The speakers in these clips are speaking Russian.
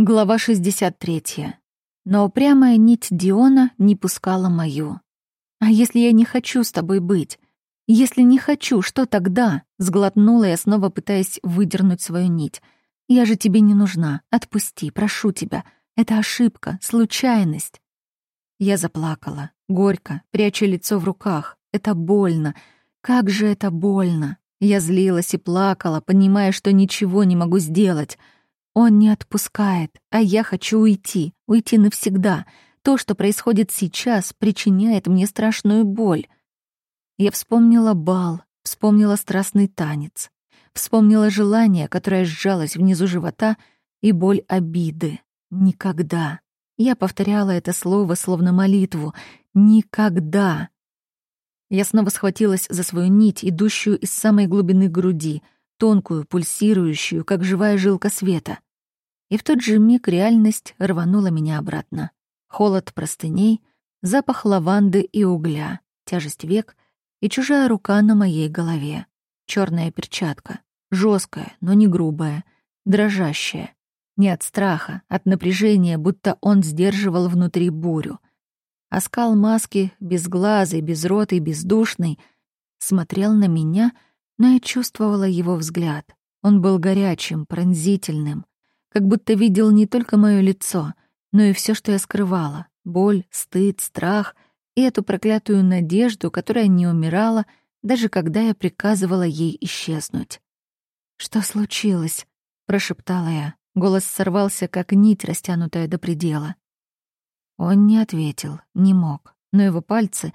Глава 63. Но упрямая нить Диона не пускала мою. «А если я не хочу с тобой быть? Если не хочу, что тогда?» Сглотнула я, снова пытаясь выдернуть свою нить. «Я же тебе не нужна. Отпусти, прошу тебя. Это ошибка, случайность». Я заплакала, горько, пряча лицо в руках. Это больно. Как же это больно. Я злилась и плакала, понимая, что ничего не могу сделать — он не отпускает, а я хочу уйти, уйти навсегда. То, что происходит сейчас, причиняет мне страшную боль. Я вспомнила бал, вспомнила страстный танец, вспомнила желание, которое сжалось внизу живота, и боль обиды. Никогда. Я повторяла это слово словно молитву. Никогда. Я снова схватилась за свою нить, идущую из самой глубины груди, тонкую, пульсирующую, как живая жилка света. И в тот же миг реальность рванула меня обратно. Холод простыней, запах лаванды и угля, тяжесть век и чужая рука на моей голове. Черная перчатка, жесткая, но не грубая, дрожащая. Не от страха, от напряжения, будто он сдерживал внутри бурю. Оскал маски, безглазый, безротый, бездушный, смотрел на меня, но я чувствовала его взгляд. Он был горячим, пронзительным, как будто видел не только мое лицо, но и все, что я скрывала — боль, стыд, страх и эту проклятую надежду, которая не умирала, даже когда я приказывала ей исчезнуть. «Что случилось?» — прошептала я. Голос сорвался, как нить, растянутая до предела. Он не ответил, не мог, но его пальцы,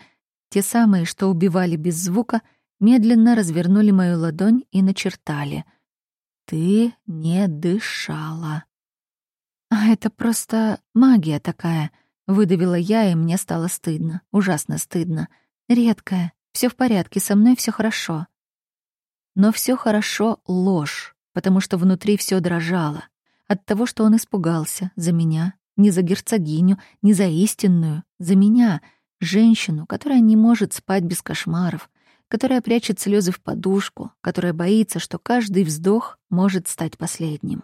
те самые, что убивали без звука, медленно развернули мою ладонь и начертали — ты не дышала. А это просто магия такая, выдавила я, и мне стало стыдно, ужасно стыдно. Редкая. Все в порядке, со мной все хорошо. Но все хорошо — ложь, потому что внутри все дрожало. От того, что он испугался за меня, не за герцогиню, не за истинную, за меня, женщину, которая не может спать без кошмаров, которая прячет слезы в подушку, которая боится, что каждый вздох может стать последним.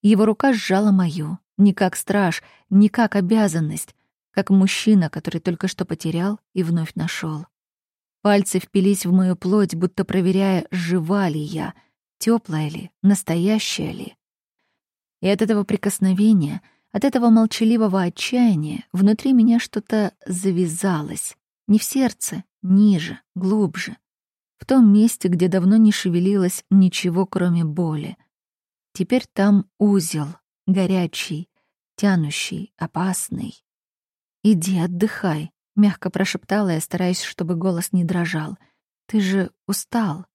Его рука сжала мою, не как страж, не как обязанность, как мужчина, который только что потерял и вновь нашел. Пальцы впились в мою плоть, будто проверяя, жива ли я, теплая ли, настоящая ли. И от этого прикосновения, от этого молчаливого отчаяния внутри меня что-то завязалось. Не в сердце, ниже, глубже, в том месте, где давно не шевелилось ничего, кроме боли. Теперь там узел, горячий, тянущий, опасный. «Иди, отдыхай», — мягко прошептала я, стараясь, чтобы голос не дрожал. «Ты же устал».